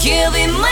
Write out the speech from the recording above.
Give him